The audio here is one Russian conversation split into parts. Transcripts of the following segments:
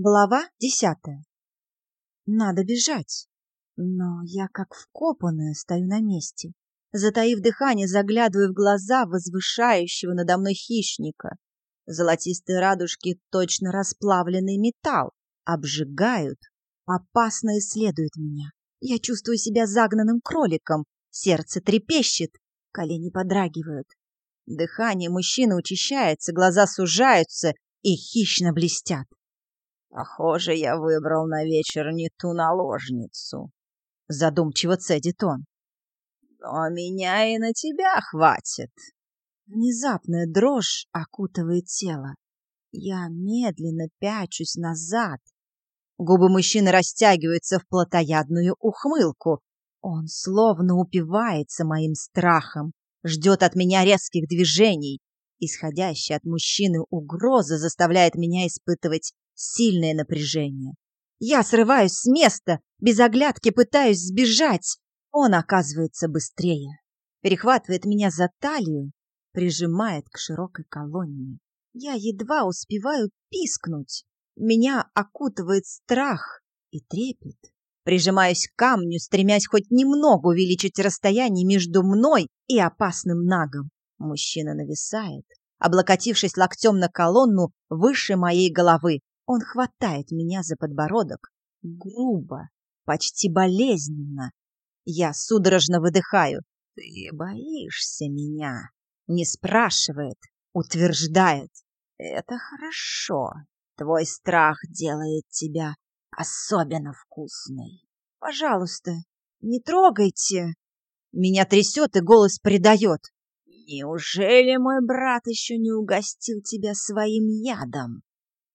Глава десятая. Надо бежать. Но я как вкопанная стою на месте. Затаив дыхание, заглядываю в глаза возвышающего надо мной хищника. Золотистые радужки, точно расплавленный металл, обжигают, опасно исследуют меня. Я чувствую себя загнанным кроликом, сердце трепещет, колени подрагивают. Дыхание мужчины учащается, глаза сужаются и хищно блестят. Похоже, я выбрал на вечер не ту наложницу. Задумчиво цедит он. Но меня и на тебя хватит. Внезапная дрожь окутывает тело. Я медленно пячусь назад. Губы мужчины растягиваются в плотоядную ухмылку. Он словно упивается моим страхом, ждет от меня резких движений. Исходящая от мужчины угроза заставляет меня испытывать сильное напряжение. Я срываюсь с места, без оглядки пытаюсь сбежать. Он оказывается быстрее. Перехватывает меня за талию, прижимает к широкой колонне. Я едва успеваю пискнуть. Меня окутывает страх и трепет. Прижимаюсь к камню, стремясь хоть немного увеличить расстояние между мной и опасным нагом. Мужчина нависает, облокотившись локтем на колонну выше моей головы. Он хватает меня за подбородок, грубо, почти болезненно. Я судорожно выдыхаю. «Ты боишься меня?» Не спрашивает, утверждает. «Это хорошо. Твой страх делает тебя особенно вкусной. Пожалуйста, не трогайте!» Меня трясет и голос предает. «Неужели мой брат еще не угостил тебя своим ядом?»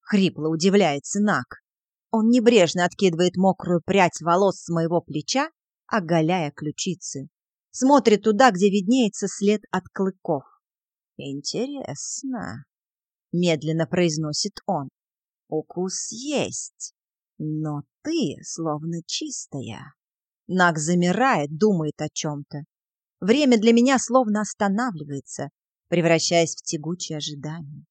Хрипло удивляется Нак. Он небрежно откидывает мокрую прядь волос с моего плеча, оголяя ключицы. Смотрит туда, где виднеется след от клыков. «Интересно», — медленно произносит он. «Укус есть, но ты словно чистая». Нак замирает, думает о чем-то. Время для меня словно останавливается, превращаясь в тягучее ожидание.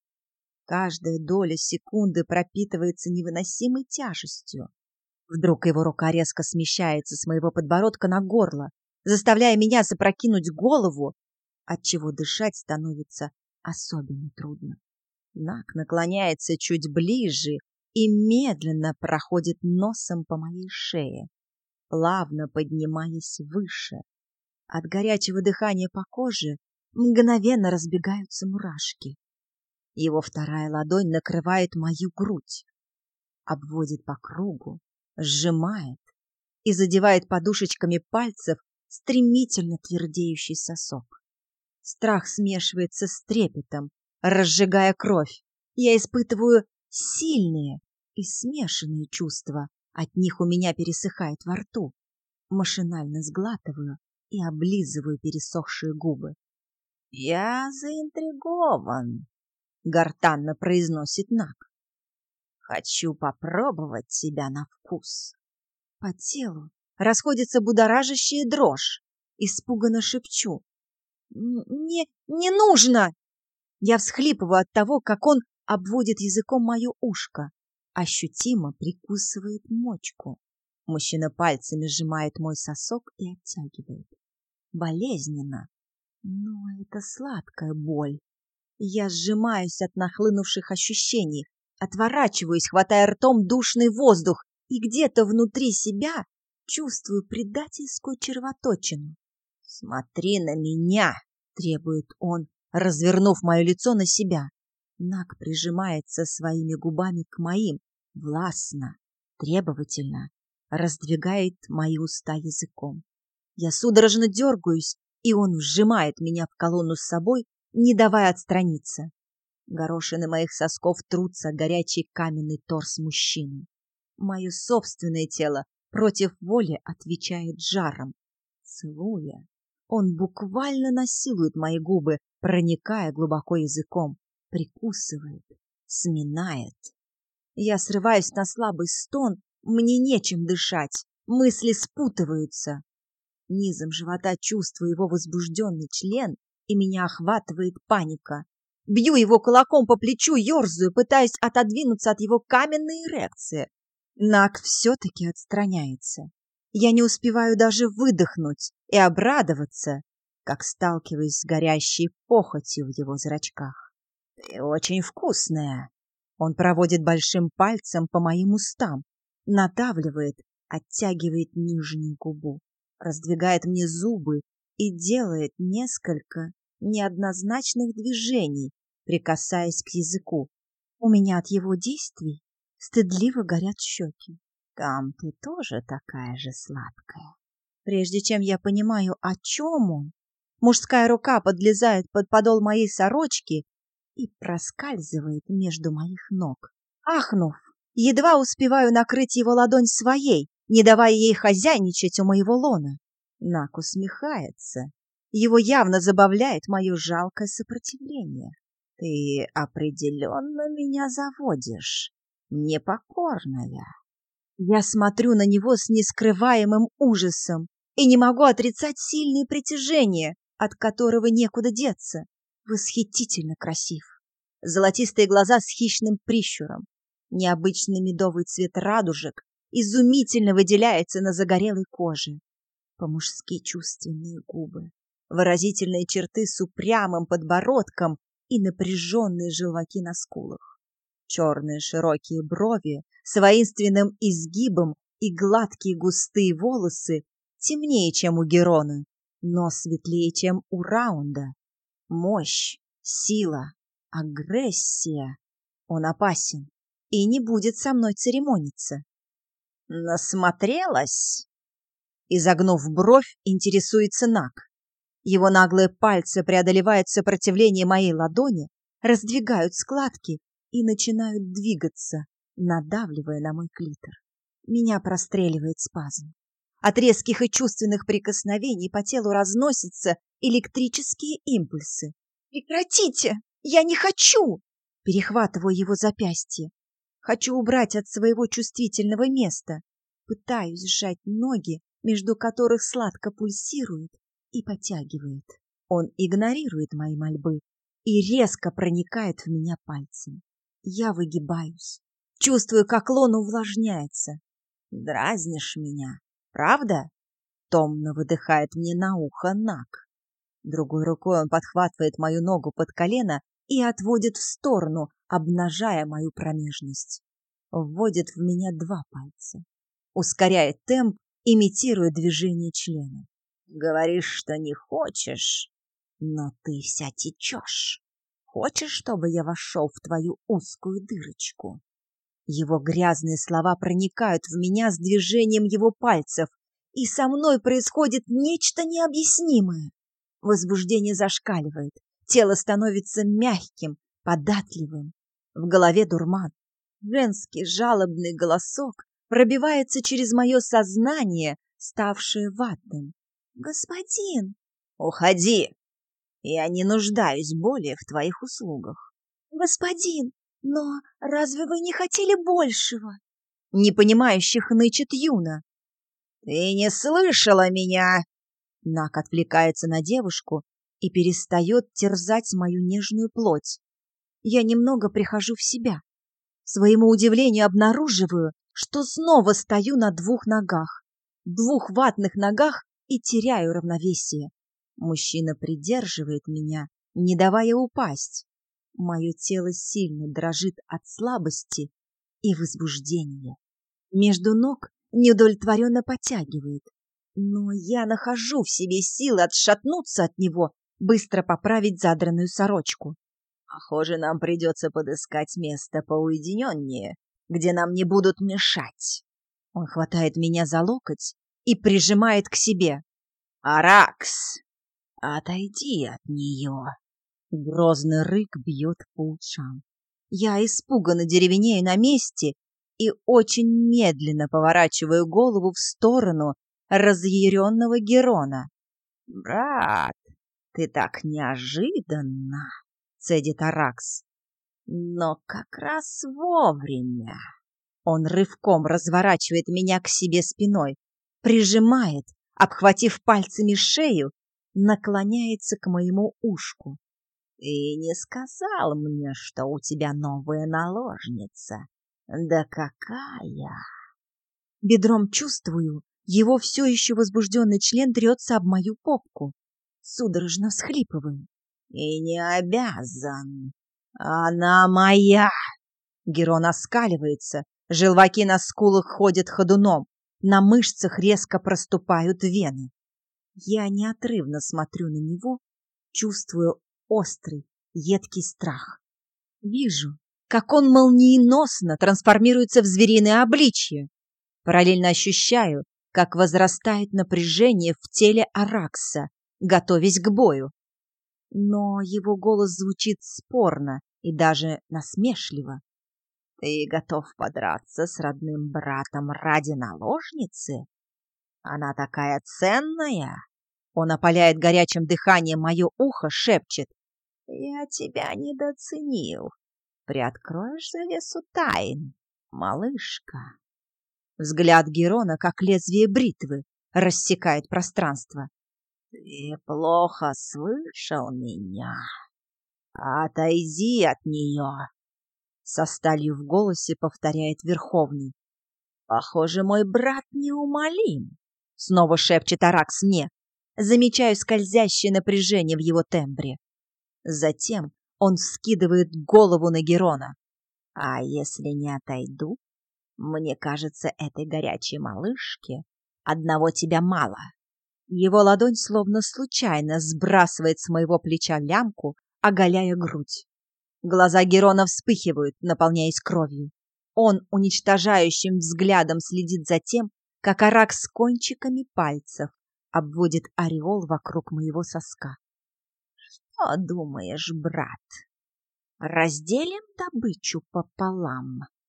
Каждая доля секунды пропитывается невыносимой тяжестью. Вдруг его рука резко смещается с моего подбородка на горло, заставляя меня запрокинуть голову, отчего дышать становится особенно трудно. Нак наклоняется чуть ближе и медленно проходит носом по моей шее, плавно поднимаясь выше. От горячего дыхания по коже мгновенно разбегаются мурашки. Его вторая ладонь накрывает мою грудь, обводит по кругу, сжимает и задевает подушечками пальцев стремительно твердеющий сосок. Страх смешивается с трепетом, разжигая кровь. Я испытываю сильные и смешанные чувства. От них у меня пересыхает во рту. Машинально сглатываю и облизываю пересохшие губы. «Я заинтригован», гортанно произносит Нак. Хочу попробовать тебя на вкус. По телу расходится будоражащая дрожь. Испуганно шепчу. Не, не нужно! Я всхлипываю от того, как он обводит языком мое ушко. Ощутимо прикусывает мочку. Мужчина пальцами сжимает мой сосок и оттягивает. Болезненно, но это сладкая боль. Я сжимаюсь от нахлынувших ощущений, отворачиваюсь, хватая ртом душный воздух, и где-то внутри себя чувствую предательскую червоточину. «Смотри на меня!» — требует он, развернув мое лицо на себя. Нак прижимается своими губами к моим, властно, требовательно, раздвигает мои уста языком. Я судорожно дергаюсь, и он сжимает меня в колонну с собой, не давая отстраниться. Горошины моих сосков трутся горячий каменный торс мужчины. Мое собственное тело против воли отвечает жаром. Целуя, он буквально насилует мои губы, проникая глубоко языком, прикусывает, сминает. Я срываюсь на слабый стон, мне нечем дышать, мысли спутываются. Низом живота чувствую его возбужденный член и меня охватывает паника. Бью его кулаком по плечу, ерзаю, пытаясь отодвинуться от его каменной эрекции. Нак все-таки отстраняется. Я не успеваю даже выдохнуть и обрадоваться, как сталкиваюсь с горящей похотью в его зрачках. «Ты очень вкусная!» Он проводит большим пальцем по моим устам, надавливает, оттягивает нижнюю губу, раздвигает мне зубы и делает несколько неоднозначных движений, прикасаясь к языку. У меня от его действий стыдливо горят щеки. Кам, ты тоже такая же сладкая. Прежде чем я понимаю, о чем он, мужская рука подлезает под подол моей сорочки и проскальзывает между моих ног. Ахнув, едва успеваю накрыть его ладонь своей, не давая ей хозяйничать у моего лона. Нак усмехается. Его явно забавляет мое жалкое сопротивление. Ты определенно меня заводишь, непокорная. Я смотрю на него с нескрываемым ужасом и не могу отрицать сильное притяжение, от которого некуда деться. Восхитительно красив. Золотистые глаза с хищным прищуром, необычный медовый цвет радужек изумительно выделяется на загорелой коже. По-мужски чувственные губы, выразительные черты с упрямым подбородком и напряженные желваки на скулах. Черные широкие брови с воинственным изгибом и гладкие густые волосы темнее, чем у Герона, но светлее, чем у Раунда. Мощь, сила, агрессия. Он опасен и не будет со мной церемониться. Насмотрелась? Изогнув бровь, интересуется Нак. Его наглые пальцы преодолевают сопротивление моей ладони, раздвигают складки и начинают двигаться, надавливая на мой клитор. Меня простреливает спазм. От резких и чувственных прикосновений по телу разносятся электрические импульсы. «Прекратите! Я не хочу!» Перехватываю его запястье. Хочу убрать от своего чувствительного места. Пытаюсь сжать ноги, между которых сладко пульсирует и потягивает. Он игнорирует мои мольбы и резко проникает в меня пальцем. Я выгибаюсь. Чувствую, как лон увлажняется. Дразнишь меня, правда? Томно выдыхает мне на ухо Нак. Другой рукой он подхватывает мою ногу под колено и отводит в сторону, обнажая мою промежность. Вводит в меня два пальца. Ускоряет темп, имитируя движение члена. Говоришь, что не хочешь, но ты вся течешь. Хочешь, чтобы я вошел в твою узкую дырочку? Его грязные слова проникают в меня с движением его пальцев, и со мной происходит нечто необъяснимое. Возбуждение зашкаливает, тело становится мягким, податливым. В голове дурман. Женский жалобный голосок пробивается через мое сознание, ставшее ватным. «Господин!» «Уходи! Я не нуждаюсь более в твоих услугах». «Господин, но разве вы не хотели большего?» Непонимающих нычет Юна. «Ты не слышала меня!» Нак отвлекается на девушку и перестает терзать мою нежную плоть. Я немного прихожу в себя. Своему удивлению обнаруживаю, что снова стою на двух ногах. Двух ватных ногах и теряю равновесие. Мужчина придерживает меня, не давая упасть. Мое тело сильно дрожит от слабости и возбуждения. Между ног неудовлетворенно потягивает. Но я нахожу в себе силы отшатнуться от него быстро поправить задранную сорочку. Похоже, нам придется подыскать место поуединеннее, где нам не будут мешать. Он хватает меня за локоть и прижимает к себе. «Аракс, отойди от нее!» Грозный рык бьет по ушам. Я испуганно деревенею на месте и очень медленно поворачиваю голову в сторону разъяренного Герона. «Брат, ты так неожиданно!» — цедит Аракс. «Но как раз вовремя!» Он рывком разворачивает меня к себе спиной, прижимает, обхватив пальцами шею, наклоняется к моему ушку. Ты не сказал мне, что у тебя новая наложница. Да какая! Бедром чувствую, его все еще возбужденный член трется об мою попку. Судорожно всхлипываю. И не обязан. Она моя. Герон оскаливается, желваки на скулах ходят ходуном, на мышцах резко проступают вены. Я неотрывно смотрю на него, чувствую острый, едкий страх. Вижу, как он молниеносно трансформируется в звериное обличье. Параллельно ощущаю, как возрастает напряжение в теле Аракса, готовясь к бою. Но его голос звучит спорно и даже насмешливо. «Ты готов подраться с родным братом ради наложницы? Она такая ценная!» Он опаляет горячим дыханием мое ухо, шепчет. «Я тебя недооценил. Приоткроешь завесу тайн, малышка?» Взгляд Герона, как лезвие бритвы, рассекает пространство. «Ты плохо слышал меня? Отойди от нее!» Со сталью в голосе повторяет Верховный. «Похоже, мой брат неумолим!» Снова шепчет Аракс мне. Замечаю скользящее напряжение в его тембре. Затем он вскидывает голову на Герона. «А если не отойду? Мне кажется, этой горячей малышке одного тебя мало». Его ладонь словно случайно сбрасывает с моего плеча лямку, оголяя грудь. Глаза Герона вспыхивают, наполняясь кровью. Он уничтожающим взглядом следит за тем, как арак с кончиками пальцев обводит ореол вокруг моего соска. «Что думаешь, брат? Разделим добычу пополам?»